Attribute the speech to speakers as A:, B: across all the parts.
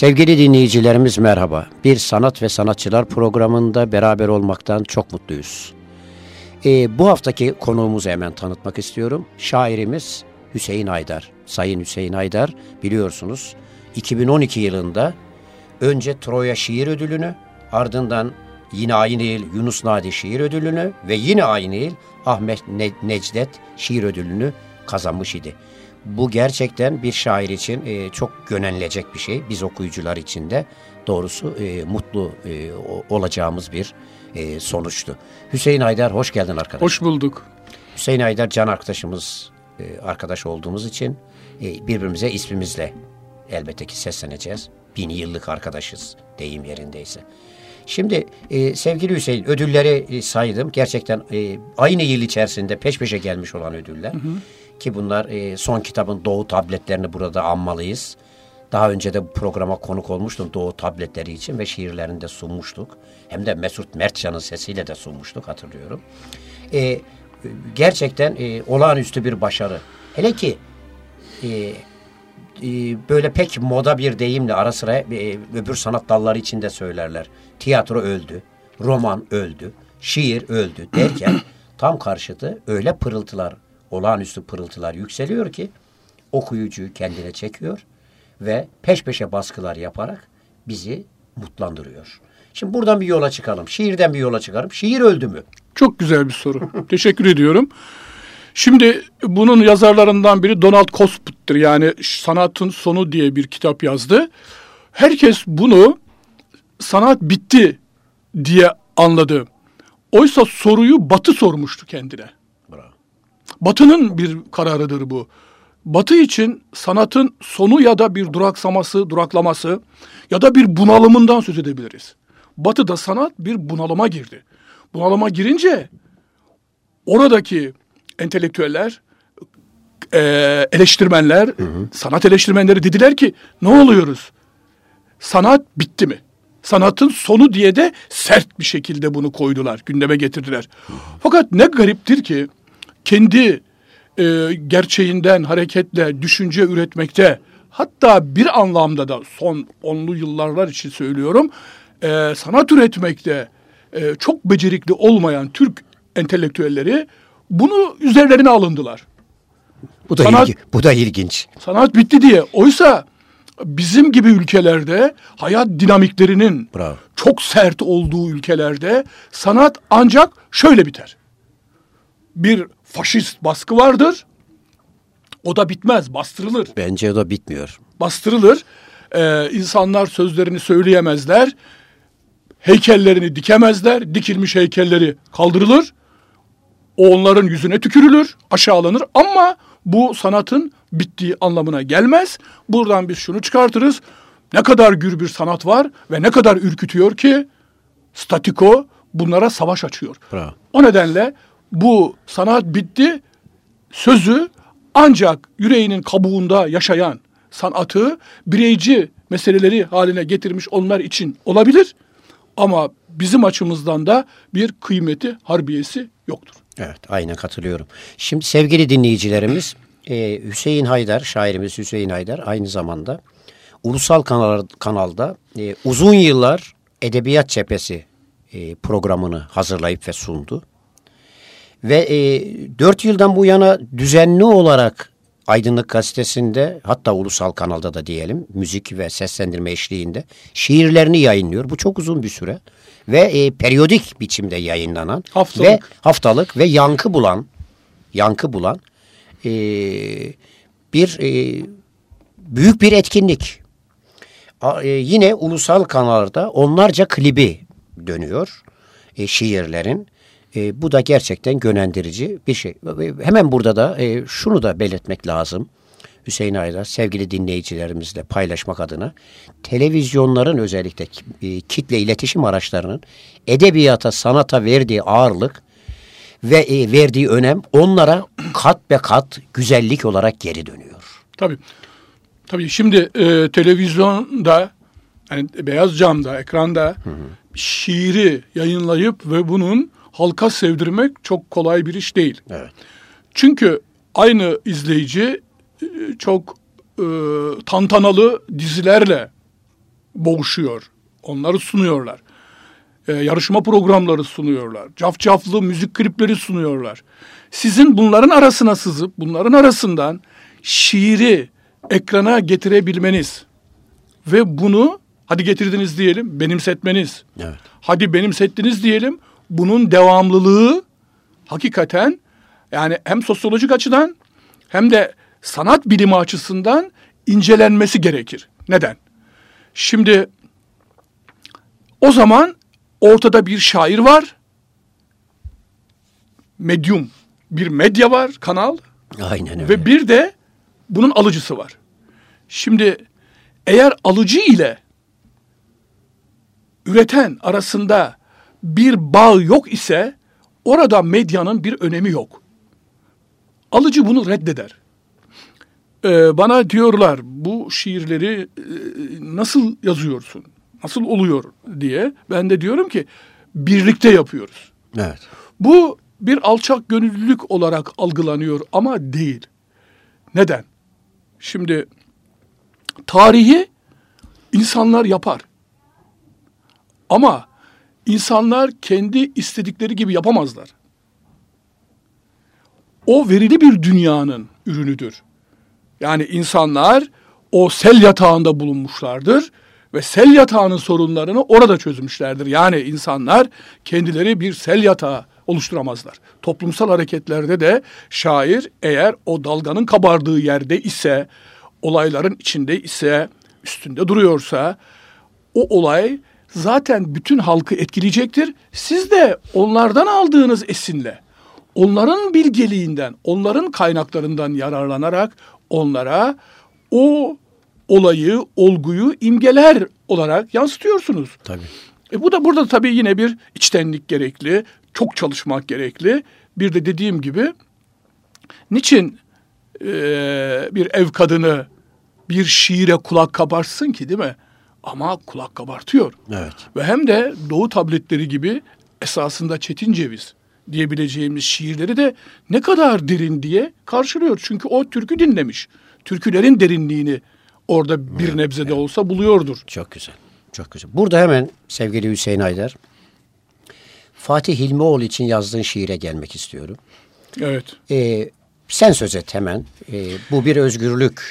A: Sevgili dinleyicilerimiz merhaba. Bir Sanat ve Sanatçılar programında beraber olmaktan çok mutluyuz. Ee, bu haftaki konuğumuzu hemen tanıtmak istiyorum. Şairimiz Hüseyin Aydar. Sayın Hüseyin Aydar biliyorsunuz 2012 yılında önce Troya Şiir Ödülünü ardından yine aynı yıl Yunus Nadi Şiir Ödülünü ve yine aynı yıl Ahmet ne Necdet Şiir Ödülünü kazanmış idi. Bu gerçekten bir şair için e, çok gönenilecek bir şey. Biz okuyucular için de doğrusu e, mutlu e, olacağımız bir e, sonuçtu. Hüseyin Aydar hoş geldin arkadaş.
B: Hoş bulduk.
A: Hüseyin Aydar can arkadaşımız, e, arkadaş olduğumuz için e, birbirimize ismimizle elbette ki sesleneceğiz. Bin yıllık arkadaşız deyim yerindeyse. Şimdi e, sevgili Hüseyin ödülleri e, saydım. Gerçekten e, aynı yıl içerisinde peş peşe gelmiş olan ödüller. Hı hı. Ki bunlar e, son kitabın Doğu tabletlerini burada anmalıyız. Daha önce de bu programa konuk olmuştum Doğu tabletleri için ve şiirlerini de sunmuştuk. Hem de Mesut Mertcan'ın sesiyle de sunmuştuk hatırlıyorum. E, gerçekten e, olağanüstü bir başarı. Hele ki e, e, böyle pek moda bir deyimle ara sıra e, öbür sanat dalları için de söylerler. Tiyatro öldü, roman öldü, şiir öldü derken tam karşıtı öyle pırıltılar olağanüstü pırıltılar yükseliyor ki okuyucuyu kendine çekiyor ve peş peşe baskılar yaparak bizi mutlandırıyor. Şimdi buradan bir yola çıkalım. Şiirden bir yola çıkarım. Şiir öldü mü?
B: Çok güzel bir soru. Teşekkür ediyorum. Şimdi bunun yazarlarından biri Donald Cosput'tur. Yani Sanatın Sonu diye bir kitap yazdı. Herkes bunu sanat bitti diye anladı. Oysa soruyu Batı sormuştu kendine. Batı'nın bir kararıdır bu. Batı için sanatın sonu ya da bir duraksaması, duraklaması ya da bir bunalımından söz edebiliriz. Batı'da sanat bir bunalıma girdi. Bunalıma girince oradaki entelektüeller, e, eleştirmenler, hı hı. sanat eleştirmenleri dediler ki ne oluyoruz? Sanat bitti mi? Sanatın sonu diye de sert bir şekilde bunu koydular, gündeme getirdiler. Fakat ne gariptir ki kendi e, gerçeğinden hareketle düşünce üretmekte hatta bir anlamda da son onlu yıllarlar için söylüyorum e, sanat üretmekte e, çok becerikli olmayan Türk entelektüelleri bunu üzerlerine alındılar.
A: Bu da sanat, ilgi, bu da ilginç.
B: Sanat bitti diye. Oysa bizim gibi ülkelerde hayat dinamiklerinin Bravo. çok sert olduğu ülkelerde sanat ancak şöyle biter. Bir faşist baskı vardır. O da bitmez, bastırılır.
A: Bence o da bitmiyor.
B: Bastırılır. Ee, insanlar sözlerini söyleyemezler. Heykellerini dikemezler. Dikilmiş heykelleri kaldırılır. Onların yüzüne tükürülür, aşağılanır. Ama bu sanatın bittiği anlamına gelmez. Buradan biz şunu çıkartırız. Ne kadar gür bir sanat var ve ne kadar ürkütüyor ki statiko bunlara savaş açıyor. Bravo. O nedenle bu sanat bitti sözü ancak yüreğinin kabuğunda yaşayan sanatı bireyci meseleleri haline getirmiş onlar için olabilir. Ama bizim açımızdan da bir kıymeti, harbiyesi yoktur.
A: Evet, aynen katılıyorum. Şimdi sevgili dinleyicilerimiz, e, Hüseyin Haydar, şairimiz Hüseyin Haydar aynı zamanda ulusal kanal, kanalda e, uzun yıllar Edebiyat Cephesi e, programını hazırlayıp ve sundu. Ve e, 4 yıldan bu yana düzenli olarak Aydınlık Gazetesi'nde hatta ulusal kanalda da diyelim müzik ve seslendirme eşliğinde şiirlerini yayınlıyor. Bu çok uzun bir süre ve e, periyodik biçimde yayınlanan haftalık. ve haftalık ve yankı bulan yankı bulan e, bir e, büyük bir etkinlik. A- e, yine ulusal kanallarda onlarca klibi dönüyor e, şiirlerin. E, bu da gerçekten gönendirici bir şey. Ve Hemen burada da e, şunu da belirtmek lazım. Hüseyin Aydar sevgili dinleyicilerimizle paylaşmak adına televizyonların özellikle e, kitle iletişim araçlarının edebiyata, sanata verdiği ağırlık ve e, verdiği önem onlara kat be kat güzellik olarak geri dönüyor.
B: Tabii. Tabii şimdi e, televizyonda yani beyaz camda, ekranda şiiri yayınlayıp ve bunun halka sevdirmek çok kolay bir iş değil.
A: Evet.
B: Çünkü aynı izleyici e, çok e, tantanalı dizilerle boğuşuyor. Onları sunuyorlar. E, yarışma programları sunuyorlar. Cafcaflı müzik klipleri sunuyorlar. Sizin bunların arasına sızıp bunların arasından şiiri ekrana getirebilmeniz ve bunu hadi getirdiniz diyelim benimsetmeniz.
A: Evet.
B: Hadi benimsettiniz diyelim bunun devamlılığı hakikaten yani hem sosyolojik açıdan hem de sanat bilimi açısından incelenmesi gerekir. Neden? Şimdi o zaman ortada bir şair var. Medyum, bir medya var, kanal
A: Aynen öyle.
B: ve bir de bunun alıcısı var. Şimdi eğer alıcı ile üreten arasında bir bağ yok ise orada medyanın bir önemi yok. Alıcı bunu reddeder. Ee, bana diyorlar bu şiirleri e, nasıl yazıyorsun? Nasıl oluyor diye. Ben de diyorum ki birlikte yapıyoruz.
A: Evet.
B: Bu bir alçak gönüllülük olarak algılanıyor ama değil. Neden? Şimdi tarihi insanlar yapar. Ama insanlar kendi istedikleri gibi yapamazlar. O verili bir dünyanın ürünüdür. Yani insanlar o sel yatağında bulunmuşlardır ve sel yatağının sorunlarını orada çözmüşlerdir. Yani insanlar kendileri bir sel yatağı oluşturamazlar. Toplumsal hareketlerde de şair eğer o dalganın kabardığı yerde ise, olayların içinde ise, üstünde duruyorsa o olay zaten bütün halkı etkileyecektir. Siz de onlardan aldığınız esinle, onların bilgeliğinden, onların kaynaklarından yararlanarak onlara o olayı, olguyu imgeler olarak yansıtıyorsunuz.
A: Tabii.
B: E bu da burada tabii yine bir içtenlik gerekli, çok çalışmak gerekli. Bir de dediğim gibi niçin e, bir ev kadını bir şiire kulak kabarsın ki değil mi? Ama kulak kabartıyor.
A: Evet.
B: Ve hem de Doğu tabletleri gibi esasında Çetin Ceviz diyebileceğimiz şiirleri de ne kadar derin diye karşılıyor. Çünkü o türkü dinlemiş. Türkülerin derinliğini orada bir nebzede olsa buluyordur.
A: Çok güzel. Çok güzel. Burada hemen sevgili Hüseyin Aydar Fatih Hilmioğlu için yazdığın şiire gelmek istiyorum.
B: Evet.
A: Ee, sen söz et hemen. Ee, bu bir özgürlük.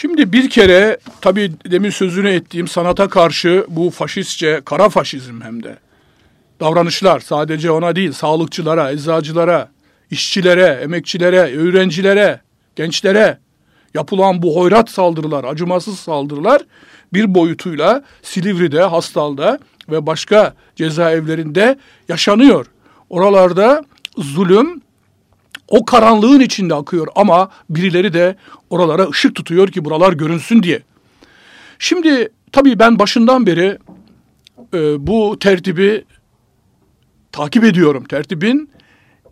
B: Şimdi bir kere tabii demin sözünü ettiğim sanata karşı bu faşistçe, kara faşizm hem de davranışlar sadece ona değil sağlıkçılara, eczacılara, işçilere, emekçilere, öğrencilere, gençlere yapılan bu hoyrat saldırılar, acımasız saldırılar bir boyutuyla Silivri'de, Hastal'da ve başka cezaevlerinde yaşanıyor. Oralarda zulüm o karanlığın içinde akıyor ama birileri de oralara ışık tutuyor ki buralar görünsün diye. Şimdi tabii ben başından beri e, bu tertibi takip ediyorum. Tertibin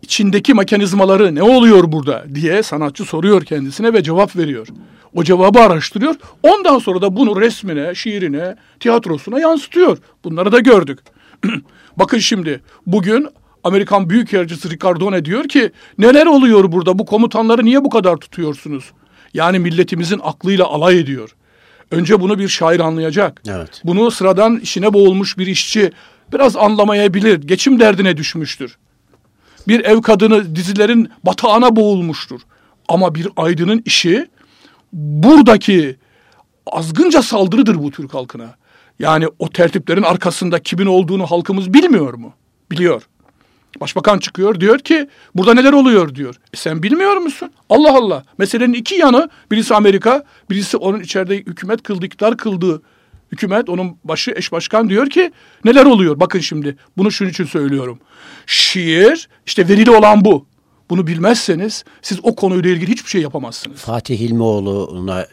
B: içindeki mekanizmaları ne oluyor burada diye sanatçı soruyor kendisine ve cevap veriyor. O cevabı araştırıyor. Ondan sonra da bunu resmine, şiirine, tiyatrosuna yansıtıyor. Bunları da gördük. Bakın şimdi bugün Amerikan Büyükelçisi Ricardone diyor ki neler oluyor burada bu komutanları niye bu kadar tutuyorsunuz? Yani milletimizin aklıyla alay ediyor. Önce bunu bir şair anlayacak.
A: Evet.
B: Bunu sıradan işine boğulmuş bir işçi biraz anlamayabilir. Geçim derdine düşmüştür. Bir ev kadını dizilerin batağına boğulmuştur. Ama bir aydının işi buradaki azgınca saldırıdır bu Türk halkına. Yani o tertiplerin arkasında kimin olduğunu halkımız bilmiyor mu? Biliyor. Başbakan çıkıyor diyor ki burada neler oluyor diyor. E sen bilmiyor musun? Allah Allah. Meselenin iki yanı birisi Amerika birisi onun içeride hükümet kıldığı iktidar kıldığı hükümet onun başı eş başkan diyor ki neler oluyor? Bakın şimdi bunu şunun için söylüyorum. Şiir işte verili olan bu. Bunu bilmezseniz siz o konuyla ilgili hiçbir şey yapamazsınız.
A: Fatih Hilmioğlu'na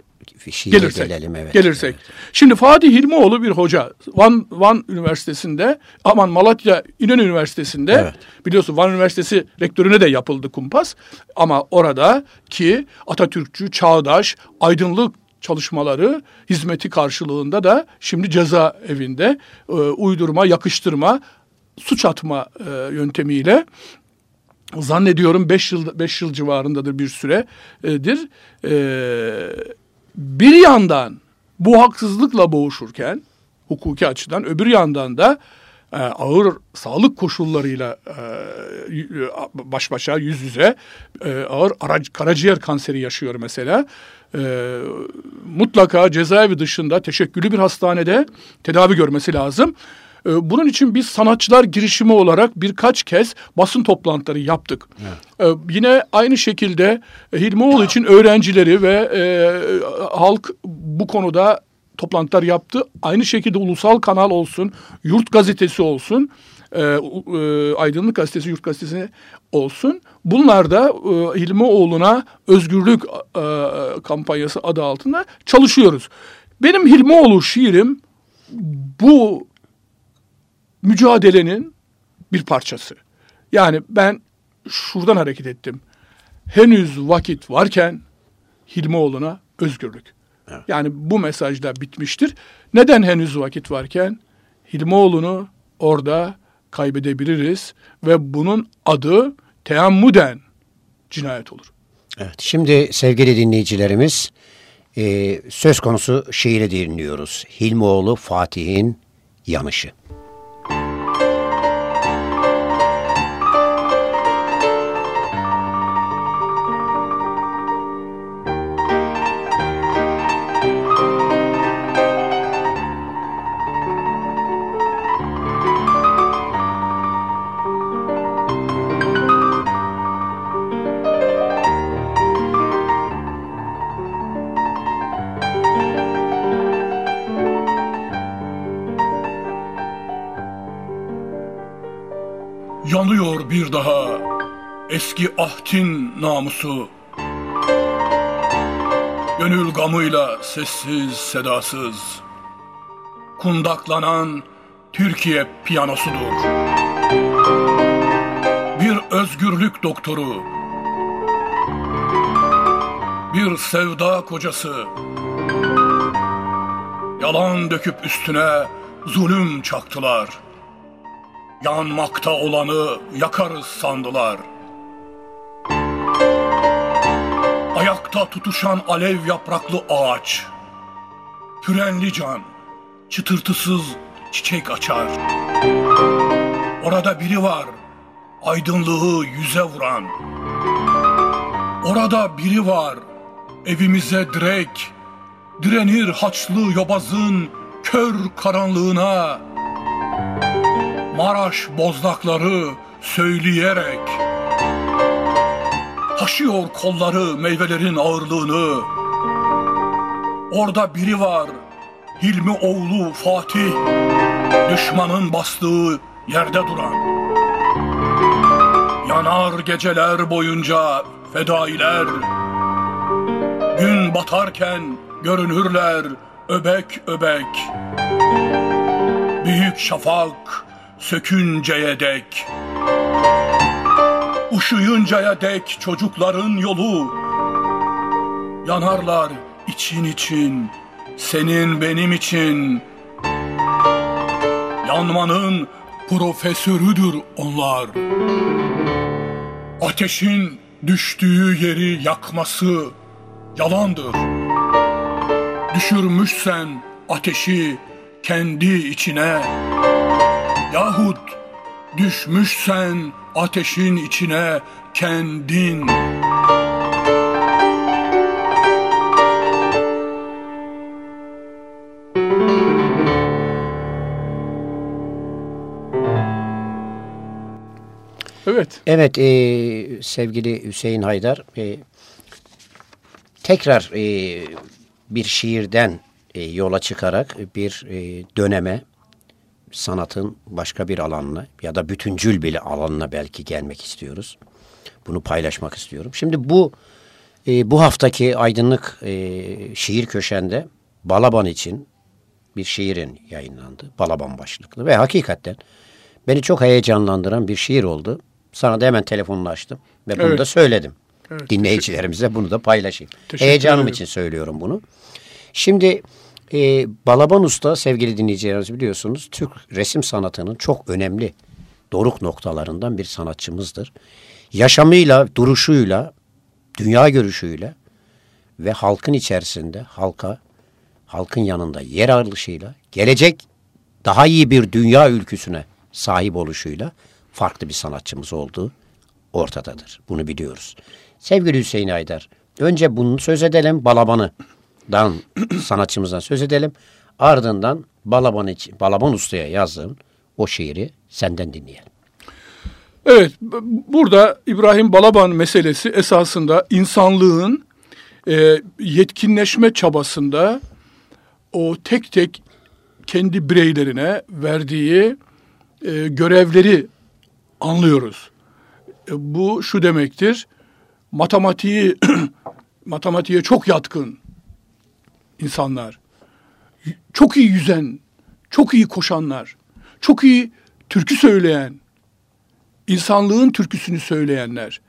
A: şiire
B: Gelirsek,
A: gelelim. Evet.
B: gelirsek. Şimdi Fatih Hilmioğlu bir hoca. Van, Van Üniversitesi'nde, aman Malatya İnönü Üniversitesi'nde
A: Evet.
B: biliyorsun Van Üniversitesi rektörüne de yapıldı kumpas. Ama orada ki Atatürkçü, çağdaş, aydınlık çalışmaları hizmeti karşılığında da şimdi cezaevinde e, uydurma, yakıştırma, suç atma e, yöntemiyle zannediyorum 5 yıl 5 yıl civarındadır bir süredir. Ee, bir yandan bu haksızlıkla boğuşurken hukuki açıdan öbür yandan da e, ağır sağlık koşullarıyla e, baş başa yüz yüze e, ağır arac- karaciğer kanseri yaşıyor mesela. E, mutlaka cezaevi dışında teşekküllü bir hastanede tedavi görmesi lazım. E, Bunun için biz sanatçılar girişimi olarak birkaç kez basın toplantıları yaptık. E, Yine aynı şekilde e, Hilmioğlu için öğrencileri ve e, halk bu konuda toplantılar yaptı. Aynı şekilde ulusal kanal olsun, yurt gazetesi olsun, e, e, Aydınlık Gazetesi, Yurt Gazetesi olsun. Bunlar da e, Hilmioğlu'na özgürlük e, kampanyası adı altında çalışıyoruz. Benim Hilmioğlu şiirim bu mücadelenin bir parçası. Yani ben şuradan hareket ettim. Henüz vakit varken Hilmioğlu'na özgürlük. Yani bu mesajda bitmiştir. Neden henüz vakit varken? Hilmioğlu'nu orada kaybedebiliriz ve bunun adı teammuden cinayet olur.
A: Evet, şimdi sevgili dinleyicilerimiz e, söz konusu şiiri dinliyoruz. Hilmioğlu Fatih'in Yanışı.
B: Eski ahdin namusu. Gönül gamıyla sessiz sedasız. Kundaklanan Türkiye piyanosudur. Bir özgürlük doktoru. Bir sevda kocası. Yalan döküp üstüne zulüm çaktılar. Yanmakta olanı yakarız sandılar. Ayakta tutuşan alev yapraklı ağaç. Pürenli can, çıtırtısız çiçek açar. Orada biri var, aydınlığı yüze vuran. Orada biri var, evimize direk, direnir haçlı yobazın kör karanlığına. Maraş bozlakları söyleyerek Taşıyor kolları meyvelerin ağırlığını. Orada biri var Hilmi oğlu Fatih. Düşmanın bastığı yerde duran. Yanar geceler boyunca fedailer. Gün batarken görünürler öbek öbek. Büyük şafak sökünceye dek Uşuyuncaya dek çocukların yolu. Yanarlar için için Senin benim için. Yanmanın profesörüdür onlar. Ateşin düştüğü yeri yakması yalandır. Düşürmüşsen ateşi kendi içine. Yahut düşmüşsen ateşin içine kendin. Evet.
A: Evet e, sevgili Hüseyin Haydar e, tekrar e, bir şiirden e, yola çıkarak bir e, döneme sanatın başka bir alanına ya da bütüncül bir alanına belki gelmek istiyoruz. Bunu paylaşmak istiyorum. Şimdi bu e, bu haftaki aydınlık e, şiir köşende Balaban için bir şiirin yayınlandı. Balaban başlıklı ve hakikaten beni çok heyecanlandıran bir şiir oldu. Sana da hemen telefonunu açtım ve bunu
B: Evet.
A: da söyledim.
B: Evet,
A: Dinleyicilerimize bunu da paylaşayım. Heyecanım
B: ederim.
A: için söylüyorum bunu. Şimdi e, Balaban Usta sevgili dinleyicilerimiz biliyorsunuz Türk resim sanatının çok önemli doruk noktalarından bir sanatçımızdır. Yaşamıyla, duruşuyla, dünya görüşüyle ve halkın içerisinde halka, halkın yanında yer alışıyla, gelecek daha iyi bir dünya ülküsüne sahip oluşuyla farklı bir sanatçımız olduğu ortadadır. Bunu biliyoruz. Sevgili Hüseyin Aydar, önce bunu söz edelim, Balaban'ıdan sanatçımızdan söz edelim. Ardından Balaban için, Balaban Usta'ya yazdığın o şiiri senden dinleyelim.
B: Evet, burada İbrahim Balaban meselesi esasında insanlığın e, yetkinleşme çabasında o tek tek kendi bireylerine verdiği e, görevleri anlıyoruz. E, bu şu demektir, matematiği matematiğe çok yatkın insanlar, çok iyi yüzen, çok iyi koşanlar, çok iyi türkü söyleyen, insanlığın türküsünü söyleyenler.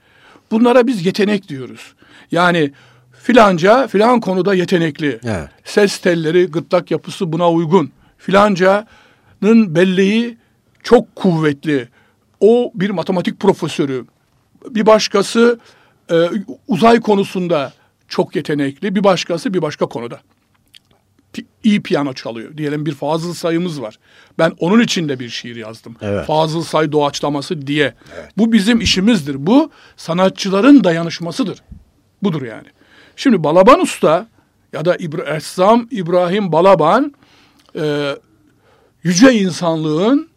B: Bunlara biz yetenek diyoruz. Yani filanca filan konuda yetenekli.
A: Evet.
B: Ses telleri, gırtlak yapısı buna uygun. Filancanın belleği çok kuvvetli. O bir matematik profesörü. Bir başkası e, uzay konusunda çok yetenekli. Bir başkası bir başka konuda iyi piyano çalıyor. Diyelim bir Fazıl sayımız var. Ben onun için de bir şiir yazdım.
A: Evet.
B: Fazıl say doğaçlaması diye. Bu bizim işimizdir. Bu sanatçıların dayanışmasıdır. Budur yani. Şimdi Balaban Usta ya da İbra Ressam İbrahim Balaban e, yüce insanlığın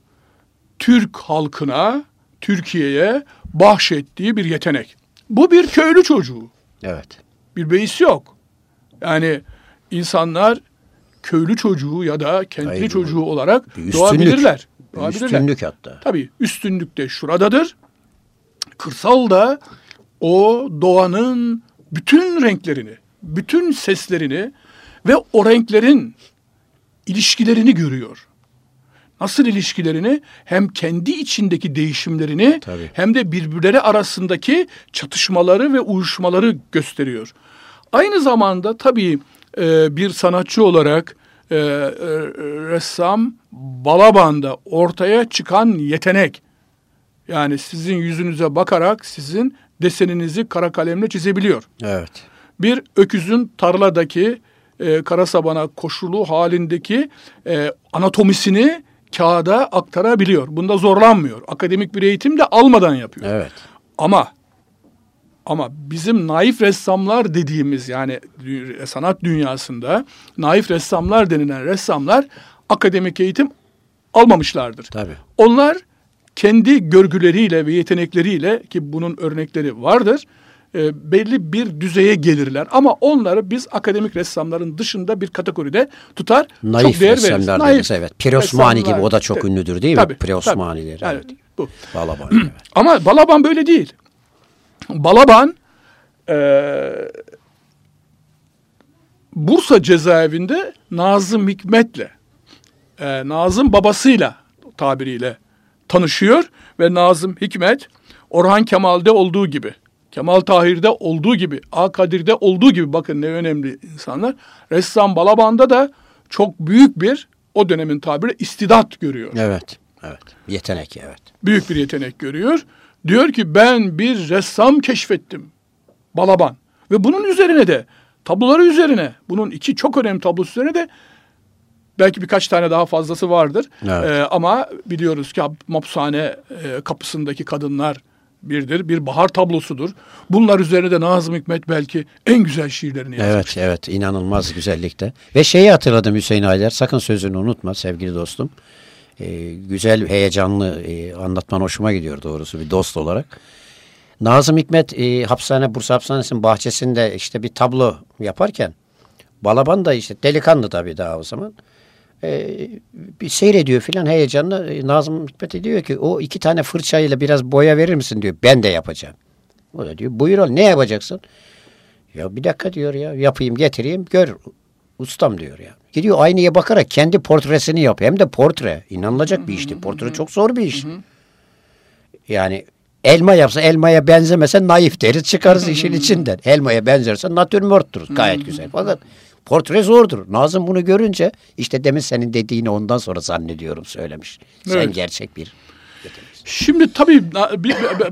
B: Türk halkına, Türkiye'ye bahşettiği bir yetenek. Bu bir köylü çocuğu
A: Evet.
B: bir beis yok. Yani insanlar köylü çocuğu ya da kentli
A: Hayır, bu
B: çocuğu olarak
A: Bir
B: doğabilirler. Doğabilirler.
A: üstünlük hatta.
B: Tabii üstünlük de şuradadır. Kırsal da o doğanın bütün renklerini, bütün seslerini ve o renklerin ilişkilerini görüyor. Nasıl ilişkilerini? Hem kendi içindeki değişimlerini
A: Tabii.
B: hem de birbirleri arasındaki çatışmaları ve uyuşmaları gösteriyor. Aynı zamanda tabii e, bir sanatçı olarak e, e, ressam Balaban'da ortaya çıkan yetenek. Yani sizin yüzünüze bakarak sizin deseninizi kara kalemle çizebiliyor.
A: Evet.
B: Bir öküzün tarladaki e, kara sabana koşulu halindeki e, anatomisini kağıda aktarabiliyor. Bunda zorlanmıyor. Akademik bir eğitim de almadan yapıyor.
A: Evet.
B: Ama ama bizim naif ressamlar dediğimiz yani sanat dünyasında naif ressamlar denilen ressamlar akademik eğitim almamışlardır.
A: Tabii.
B: Onlar kendi görgüleriyle ve yetenekleriyle ki bunun örnekleri vardır e, belli bir düzeye gelirler. Ama onları biz akademik ressamların dışında bir kategoride tutar.
A: Naif
B: çok değer veririz.
A: ressamlar
B: Naif
A: deriz, evet. Pirosmani gibi o da çok
B: Evet.
A: ünlüdür değil mi?
B: Tabii,
A: Pirosmaniler,
B: tabii.
A: evet.
B: Evet, bu.
A: Balaban. evet.
B: Ama Balaban böyle değil. Balaban eee, Bursa cezaevinde Nazım Hikmet'le, eee, Nazım babasıyla tabiriyle tanışıyor ve Nazım Hikmet Orhan Kemal'de olduğu gibi, Kemal Tahir'de olduğu gibi, A Kadir'de olduğu gibi bakın ne önemli insanlar. Ressam Balaban'da da çok büyük bir o dönemin tabiri istidat görüyor
A: Evet. Evet. Yetenek evet.
B: büyük bir yetenek görüyor. Diyor ki ben bir ressam keşfettim. Balaban. Ve bunun üzerine de tabloları üzerine bunun iki çok önemli tablosu üzerine de belki birkaç tane daha fazlası vardır.
A: Evet.
B: Ee, ama biliyoruz ki mapshane e, kapısındaki kadınlar birdir. Bir bahar tablosudur. Bunlar üzerine de Nazım Hikmet belki en güzel şiirlerini yazmış.
A: Evet evet inanılmaz güzellikte. Ve şeyi hatırladım Hüseyin Aylar sakın sözünü unutma sevgili dostum. Ee, güzel heyecanlı e, anlatman hoşuma gidiyor doğrusu bir dost olarak. Nazım Hikmet e, hapishane Bursa Hapishanesi'nin bahçesinde işte bir tablo yaparken Balaban da işte delikanlı tabii daha o zaman. Ee, bir seyrediyor filan heyecanla. Ee, Nazım Hikmet diyor ki o iki tane fırçayla biraz boya verir misin diyor. Ben de yapacağım. O da diyor buyur ol ne yapacaksın? Ya bir dakika diyor ya yapayım getireyim gör ustam diyor ya. Gidiyor aynaya bakarak kendi portresini yapıyor. Hem de portre. İnanılacak bir işti. Portre çok zor bir iş. Yani elma yapsa elmaya benzemese naif deriz çıkarız işin içinden. Elmaya benzerse natürmörttür. Gayet güzel. Fakat portre zordur. Nazım bunu görünce işte demin senin dediğini ondan sonra zannediyorum söylemiş. Sen
B: Evet.
A: gerçek bir
B: Şimdi tabii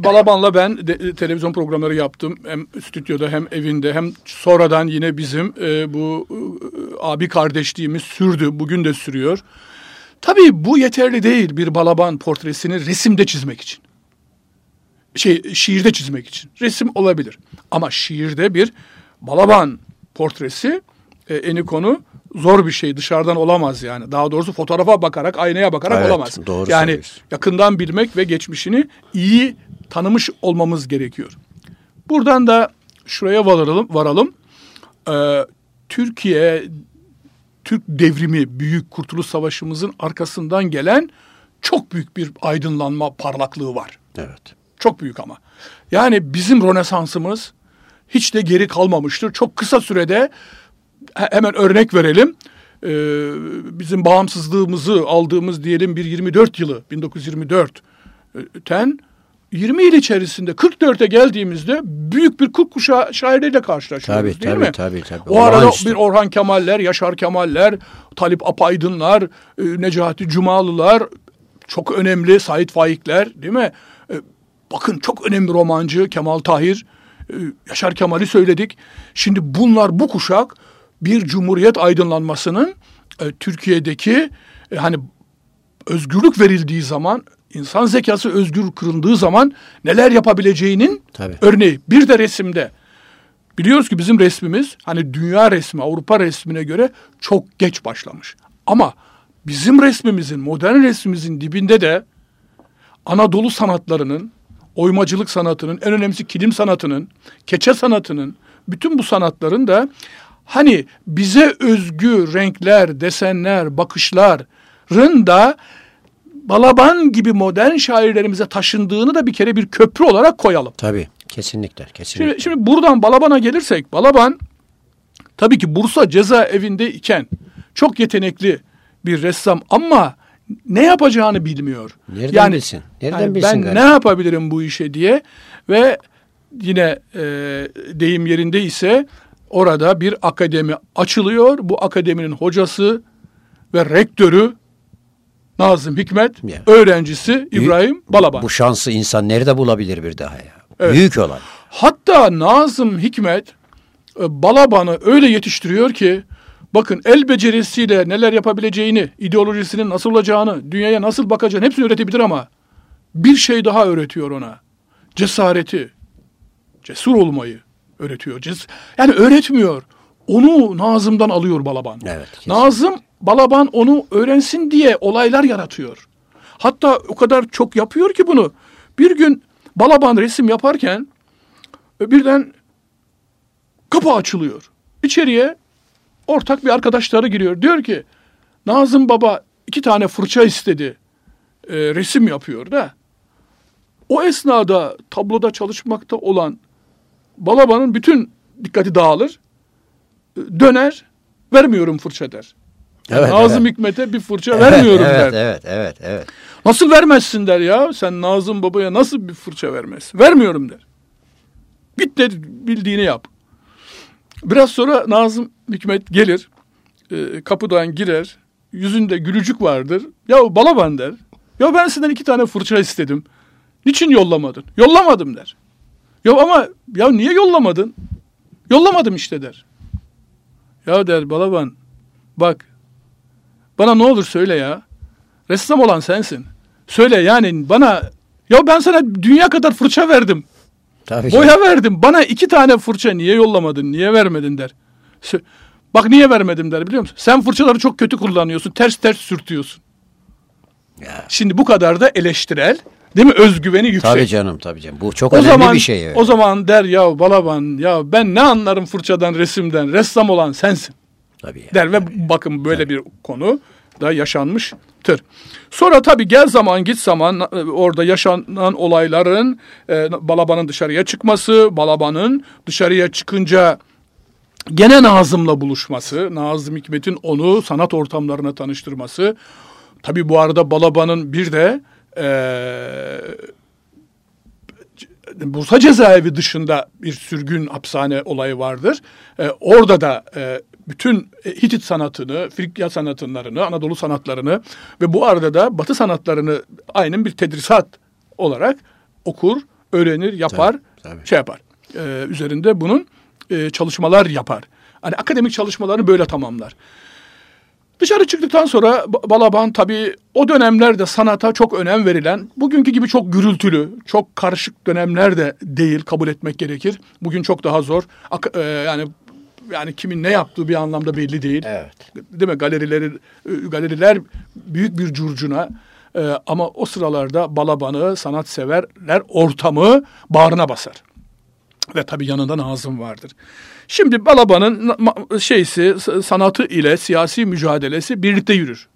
B: Balaban'la ben de, e, televizyon programları yaptım. Hem stüdyoda hem evinde hem sonradan yine bizim e, bu e, abi kardeşliğimiz sürdü. Bugün de sürüyor. Tabii bu yeterli değil bir Balaban portresini resimde çizmek için. Şey şiirde çizmek için. Resim olabilir. Ama şiirde bir Balaban portresi e, eni konu zor bir şey. Dışarıdan olamaz yani. Daha doğrusu fotoğrafa bakarak, aynaya bakarak
A: Evet,
B: olamaz.
A: doğru
B: yani
A: söylüyorsun.
B: yakından bilmek ve geçmişini iyi tanımış olmamız gerekiyor. Buradan da şuraya varalım. varalım. Ee, Türkiye Türk devrimi, büyük kurtuluş savaşımızın arkasından gelen çok büyük bir aydınlanma parlaklığı var.
A: Evet.
B: Çok büyük ama. Yani bizim Rönesansımız hiç de geri kalmamıştır. Çok kısa sürede hemen örnek verelim. Ee, bizim bağımsızlığımızı aldığımız diyelim bir 24 yılı 1924'ten 20 yıl içerisinde 44'e geldiğimizde büyük bir 40 kuşağı şairleriyle karşılaşıyoruz
A: Tabii,
B: değil
A: tabii,
B: mi?
A: tabii, tabii.
B: O arada
A: Olağanüstü.
B: bir Orhan Kemaller, Yaşar Kemaller, Talip Apaydınlar, e, Necati Cumalılar, çok önemli Sait Faikler değil mi? E, Bakın çok önemli romancı Kemal Tahir, e, Yaşar Kemal'i söyledik. Şimdi bunlar bu kuşak bir cumhuriyet aydınlanmasının e, Türkiye'deki e, hani özgürlük verildiği zaman insan zekası özgür kırıldığı zaman neler yapabileceğinin
A: Tabii.
B: örneği. Bir de resimde. Biliyoruz ki bizim resmimiz hani dünya resmi, Avrupa resmine göre çok geç başlamış. Ama bizim resmimizin, modern resmimizin dibinde de Anadolu sanatlarının, oymacılık sanatının, en önemlisi kilim sanatının, keçe sanatının, bütün bu sanatların da hani bize özgü renkler, desenler, bakışların da Balaban gibi modern şairlerimize taşındığını da bir kere bir köprü olarak koyalım.
A: Tabii. Kesinlikle. Kesinlikle.
B: Şimdi, şimdi buradan Balaban'a gelirsek, Balaban tabii ki Bursa cezaevinde iken çok yetenekli bir ressam ama ne yapacağını bilmiyor.
A: Nereden bilsin? Nereden
B: yani
A: bilsin
B: Ben
A: galiba?
B: ne yapabilirim bu işe diye ve yine e, deyim yerinde ise orada bir akademi açılıyor. Bu akademinin hocası ve rektörü Nazım Hikmet,
A: Ya.
B: öğrencisi İbrahim Balaban.
A: Bu şansı insan nerede bulabilir bir daha ya?
B: Evet.
A: Büyük olay.
B: Hatta Nazım Hikmet e, Balaban'ı öyle yetiştiriyor ki bakın el becerisiyle neler yapabileceğini, ideolojisinin nasıl olacağını, dünyaya nasıl bakacağını hepsini öğretebilir ama bir şey daha öğretiyor ona. Cesareti, cesur olmayı öğretiyor. Ces yani öğretmiyor. Onu Nazım'dan alıyor Balaban.
A: Evet.
B: Nazım Balaban onu öğrensin diye olaylar yaratıyor. Hatta o kadar çok yapıyor ki bunu. Bir gün Balaban resim yaparken e, birden kapı açılıyor. İçeriye ortak bir arkadaşları giriyor. Diyor ki Nazım Baba iki tane fırça istedi. E, resim yapıyor da. O esnada tabloda çalışmakta olan Balaban'ın bütün dikkati dağılır. Döner vermiyorum fırça der.
A: Evet,
B: Nazım
A: evet.
B: Hikmet'e bir fırça vermiyorum
A: evet,
B: der.
A: Evet, evet, evet.
B: Nasıl vermezsin der ya. Sen Nazım Baba'ya nasıl bir fırça vermezsin? Vermiyorum der. Git de bildiğini yap. Biraz sonra Nazım Hikmet gelir. e, kapıdan girer. Yüzünde gülücük vardır. Ya Balaban der. Ya ben senden iki tane fırça istedim. Niçin yollamadın? Yollamadım der. Ya ama ya niye yollamadın? Yollamadım işte der. Ya der Balaban bak bana ne olur söyle ya. Ressam olan sensin. Söyle yani bana ya ben sana dünya kadar fırça verdim.
A: Tabii.
B: Boya verdim. Bana iki tane fırça niye yollamadın? Niye vermedin der. Bak niye vermedim der biliyor musun? Sen fırçaları çok kötü kullanıyorsun. Ters ters sürtüyorsun.
A: Ya.
B: Şimdi bu kadar da eleştirel. Değil mi? Özgüveni yüksek.
A: Tabii canım, tabii canım. Bu çok
B: O
A: önemli
B: zaman
A: bir şey. öyle.
B: o zaman der ya Balaban ya ben ne anlarım fırçadan resimden ressam olan sensin.
A: Tabii
B: der ve
A: tabii.
B: bakın böyle tabii. bir konu da yaşanmıştır. Sonra tabii gel zaman git zaman e, orada yaşanan olayların e, Balaban'ın dışarıya çıkması, Balaban'ın dışarıya çıkınca gene Nazım'la buluşması, Nazım Hikmet'in onu sanat ortamlarına tanıştırması. Tabii bu arada Balaban'ın bir de e, Bursa cezaevi dışında bir sürgün hapishane olayı vardır. E, orada da e, bütün Hitit sanatını, Frikya sanatlarını, Anadolu sanatlarını ve bu arada da Batı sanatlarını aynen bir tedrisat olarak okur, öğrenir, yapar, tabii, tabii. şey yapar. E, üzerinde bunun e, çalışmalar yapar. Hani akademik çalışmalarını böyle tamamlar. Dışarı çıktıktan sonra Balaban tabii o dönemlerde sanata çok önem verilen, bugünkü gibi çok gürültülü, çok karışık dönemler de değil kabul etmek gerekir. Bugün çok daha zor. Ak e, yani yani kimin ne yaptığı bir anlamda belli değil.
A: Evet.
B: Değil mi? Galerileri e, galeriler büyük bir curcuna e, ama o sıralarda Balaban'ı sanatseverler ortamı bağrına basar. Ve tabii yanında Nazım vardır. Şimdi Balaban'ın şeysi sanatı ile siyasi mücadelesi birlikte yürür.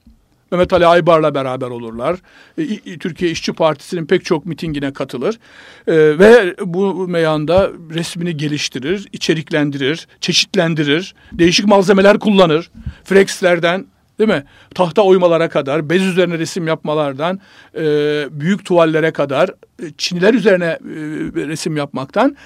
B: Mehmet Ali Aybar'la beraber olurlar. E, Türkiye İşçi Partisi'nin pek çok mitingine katılır. E, ve bu meyanda resmini geliştirir, içeriklendirir, çeşitlendirir, değişik malzemeler kullanır. Frexlerden değil mi? Tahta oymalara kadar, bez üzerine resim yapmalardan, e, büyük tuvallere kadar, çiniler üzerine resim yapmaktan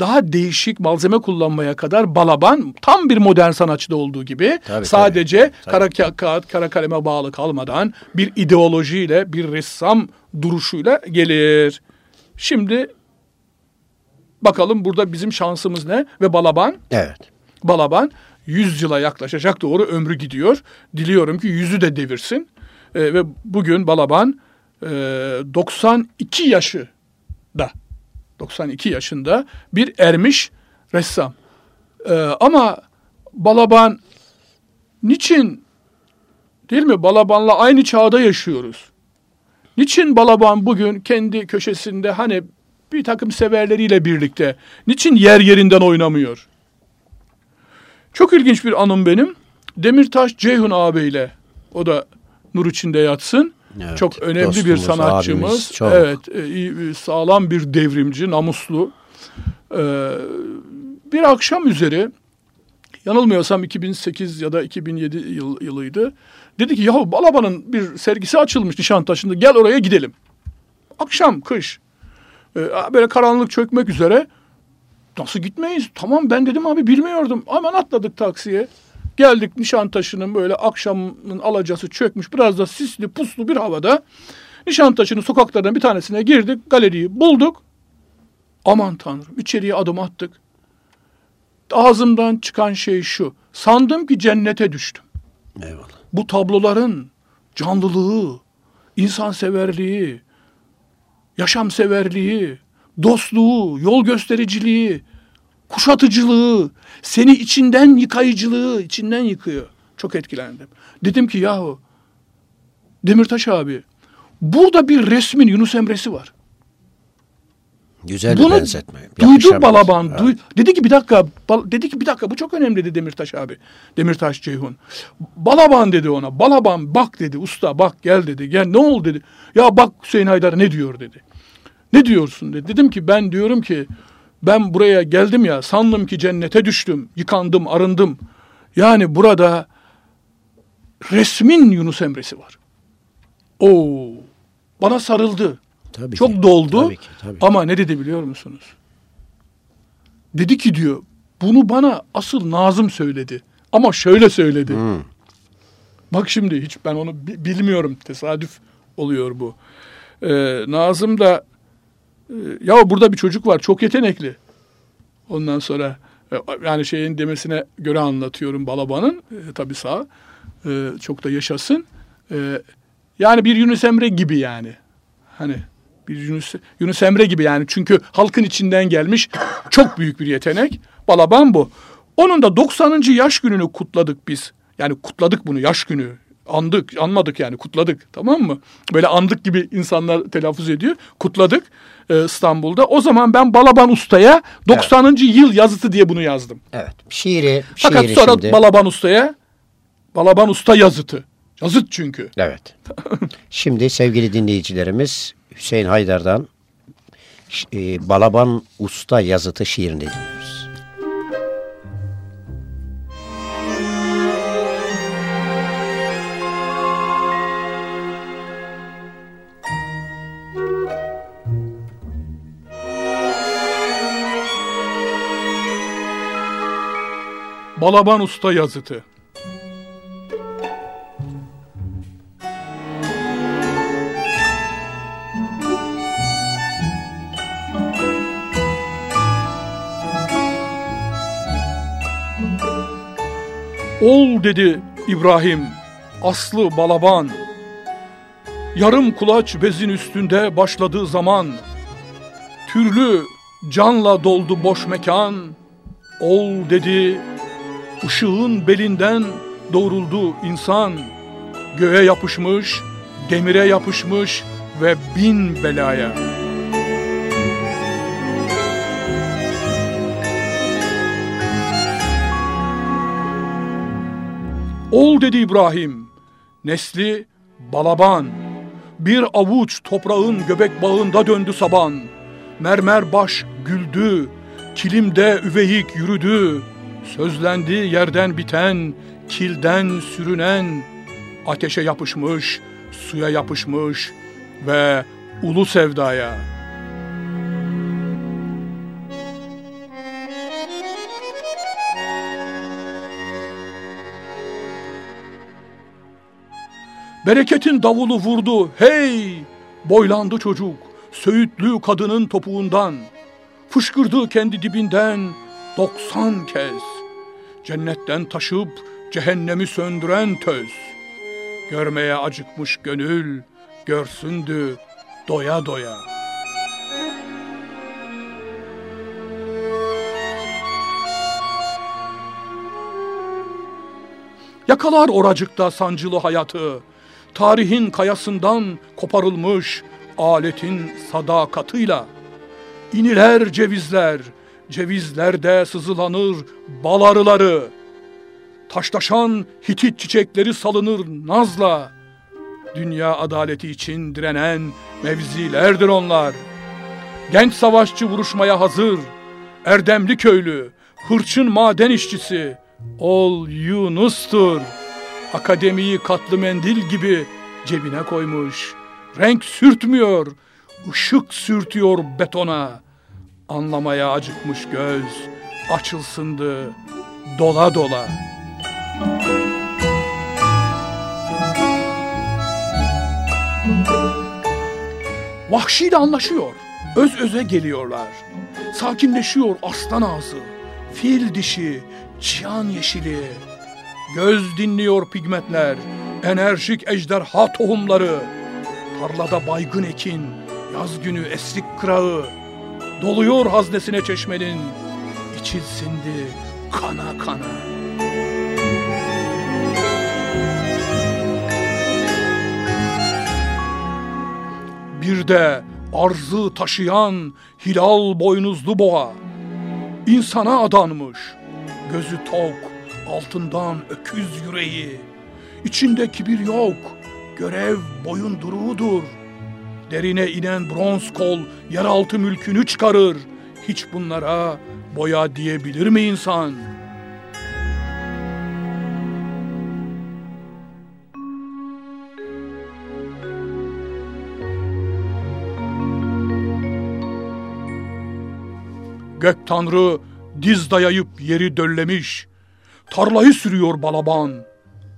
B: daha değişik malzeme kullanmaya kadar Balaban tam bir modern sanatçıda olduğu gibi tabii, sadece tabii. kara kağıt, kara kaleme bağlı kalmadan bir ideolojiyle, bir ressam duruşuyla gelir. Şimdi bakalım burada bizim şansımız ne ve Balaban?
A: Evet.
B: Balaban 100 yıla yaklaşacak doğru ömrü gidiyor. Diliyorum ki yüzü de devirsin. E, ve bugün Balaban e, 92 yaşı da 92 yaşında bir ermiş ressam. Ee, ama Balaban niçin değil mi Balaban'la aynı çağda yaşıyoruz? Niçin Balaban bugün kendi köşesinde hani bir takım severleriyle birlikte niçin yer yerinden oynamıyor? Çok ilginç bir anım benim. Demirtaş Ceyhun ağabeyle o da nur içinde yatsın. Evet, çok önemli bir sanatçımız. Abimiz, çok. Evet, e, sağlam bir devrimci, namuslu. Ee, bir akşam üzeri yanılmıyorsam 2008 ya da 2007 yıl, yılıydı. Dedi ki yahu Balaban'ın bir sergisi açılmış Nişantaşı'nda gel oraya gidelim. Akşam, kış. Ee, böyle karanlık çökmek üzere. Nasıl gitmeyiz? Tamam ben dedim abi bilmiyordum. Hemen atladık taksiye. Geldik Nişantaşı'nın böyle akşamın alacası çökmüş biraz da sisli puslu bir havada. Nişantaşı'nın sokaklarından bir tanesine girdik. Galeriyi bulduk. Aman tanrım içeriye adım attık. Ağzımdan çıkan şey şu. Sandım ki cennete düştüm.
A: Eyvallah.
B: Bu tabloların canlılığı, insanseverliği, yaşamseverliği, dostluğu, yol göstericiliği, kuşatıcılığı, seni içinden yıkayıcılığı, içinden yıkıyor. Çok etkilendim. Dedim ki yahu Demirtaş abi burada bir resmin Yunus Emre'si var.
A: Güzel bir benzetme.
B: Duydu Balaban. Evet. Duy, dedi ki bir dakika, bal, dedi ki bir dakika bu çok önemli dedi Demirtaş abi. Demirtaş Ceyhun. Balaban dedi ona. Balaban bak dedi usta bak gel dedi. Gel ne oldu dedi. Ya bak Hüseyin Haydar ne diyor dedi. Ne diyorsun dedi. Dedim ki ben diyorum ki ben buraya geldim ya sandım ki cennete düştüm, yıkandım, arındım. Yani burada resmin Yunus Emre'si var. Oo, bana sarıldı. Tabii Çok ki, doldu tabii ki, tabii. ama ne dedi biliyor musunuz? Dedi ki diyor bunu bana asıl Nazım söyledi. Ama şöyle söyledi. Hmm. Bak şimdi hiç ben onu bilmiyorum. Tesadüf oluyor bu. Ee, Nazım da ya burada bir çocuk var çok yetenekli. Ondan sonra e, yani şeyin demesine göre anlatıyorum Balaban'ın e, tabii sağ e, çok da yaşasın. E, yani bir Yunus Emre gibi yani. Hani bir Yunus, Yunus Emre gibi yani çünkü halkın içinden gelmiş çok büyük bir yetenek. Balaban bu. Onun da 90. yaş gününü kutladık biz. Yani kutladık bunu yaş günü. Andık, anmadık yani kutladık tamam mı? Böyle andık gibi insanlar telaffuz ediyor. Kutladık. E, İstanbul'da. O zaman ben Balaban Usta'ya 90. Evet. yıl yazısı diye bunu yazdım.
A: Evet. Şiiri,
B: Fakat
A: şiiri
B: sonra
A: şimdi.
B: Balaban Usta'ya Balaban Usta yazıtı. Yazıt çünkü.
A: Evet. Şimdi sevgili dinleyicilerimiz Hüseyin Haydar'dan e, Balaban Usta yazıtı şiirini dinliyoruz.
B: Balaban Usta yazıtı. Ol dedi İbrahim, aslı balaban. Yarım kulaç bezin üstünde başladığı zaman, türlü canla doldu boş mekan. Ol dedi, ışığın belinden doğruldu insan. Göğe yapışmış, demire yapışmış ve bin belaya.'' Ol dedi İbrahim. Nesli balaban. Bir avuç toprağın göbek bağında döndü saban. Mermer baş güldü. Kilimde üveyik yürüdü. Sözlendi yerden biten, kilden sürünen. Ateşe yapışmış, suya yapışmış ve ulu sevdaya.'' Bereketin davulu vurdu hey! Boylandı çocuk söğütlü kadının topuğundan. Fışkırdı kendi dibinden doksan kez. Cennetten taşıp cehennemi söndüren töz. Görmeye acıkmış gönül görsündü doya doya. Yakalar oracıkta sancılı hayatı, tarihin kayasından koparılmış aletin sadakatıyla. iniler cevizler, cevizlerde sızılanır bal arıları. Taştaşan hitit çiçekleri salınır nazla. Dünya adaleti için direnen mevzilerdir onlar. Genç savaşçı vuruşmaya hazır, erdemli köylü, hırçın maden işçisi, ol Yunus'tur.'' akademiyi katlı mendil gibi cebine koymuş. Renk sürtmüyor, ışık sürtüyor betona. Anlamaya acıkmış göz açılsındı dola dola. Vahşiyle anlaşıyor, öz öze geliyorlar. Sakinleşiyor aslan ağzı, fil dişi, çiyan yeşili, Göz dinliyor pigmentler, enerjik ejderha tohumları. Tarlada baygın ekin, yaz günü esrik kırağı. Doluyor haznesine çeşmenin, içilsindi kana kana. Bir de arzı taşıyan hilal boynuzlu boğa. insana adanmış, gözü tok, altından öküz yüreği. İçinde kibir yok, görev boyun duruğudur. Derine inen bronz kol yeraltı mülkünü çıkarır. Hiç bunlara boya diyebilir mi insan? Gök Tanrı diz dayayıp yeri döllemiş. Tarlayı sürüyor balaban.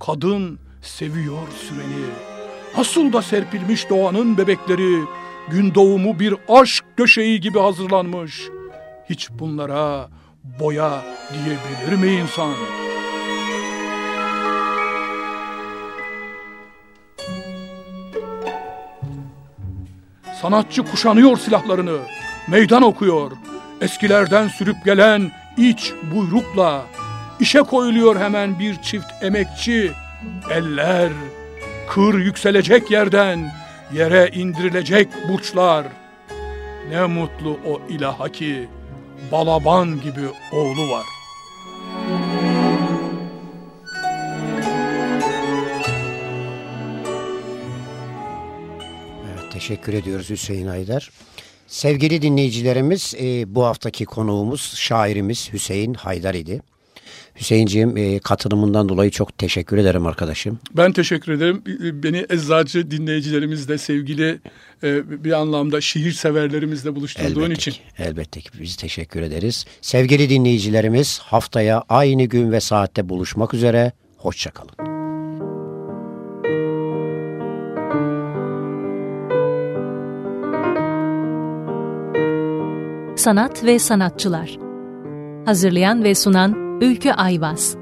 B: Kadın seviyor süreni. Nasıl da serpilmiş doğanın bebekleri. Gün doğumu bir aşk döşeği gibi hazırlanmış. Hiç bunlara boya diyebilir mi insan? Sanatçı kuşanıyor silahlarını, meydan okuyor. Eskilerden sürüp gelen iç buyrukla İşe koyuluyor hemen bir çift emekçi. Eller, kır yükselecek yerden, yere indirilecek burçlar. Ne mutlu o ilaha ki balaban gibi oğlu var.
A: Evet, teşekkür ediyoruz Hüseyin Aydar. Sevgili dinleyicilerimiz e, bu haftaki konuğumuz şairimiz Hüseyin Haydar idi. Hüseyinciğim e, katılımından dolayı çok teşekkür ederim arkadaşım.
B: Ben teşekkür ederim. Beni eczacı dinleyicilerimizle sevgili e, bir anlamda şiir severlerimizle buluşturduğun
A: elbette
B: için.
A: Ki, elbette ki biz teşekkür ederiz. Sevgili dinleyicilerimiz haftaya aynı gün ve saatte buluşmak üzere. Hoşçakalın.
C: Sanat ve Sanatçılar Hazırlayan ve sunan Ülkü Ayvaz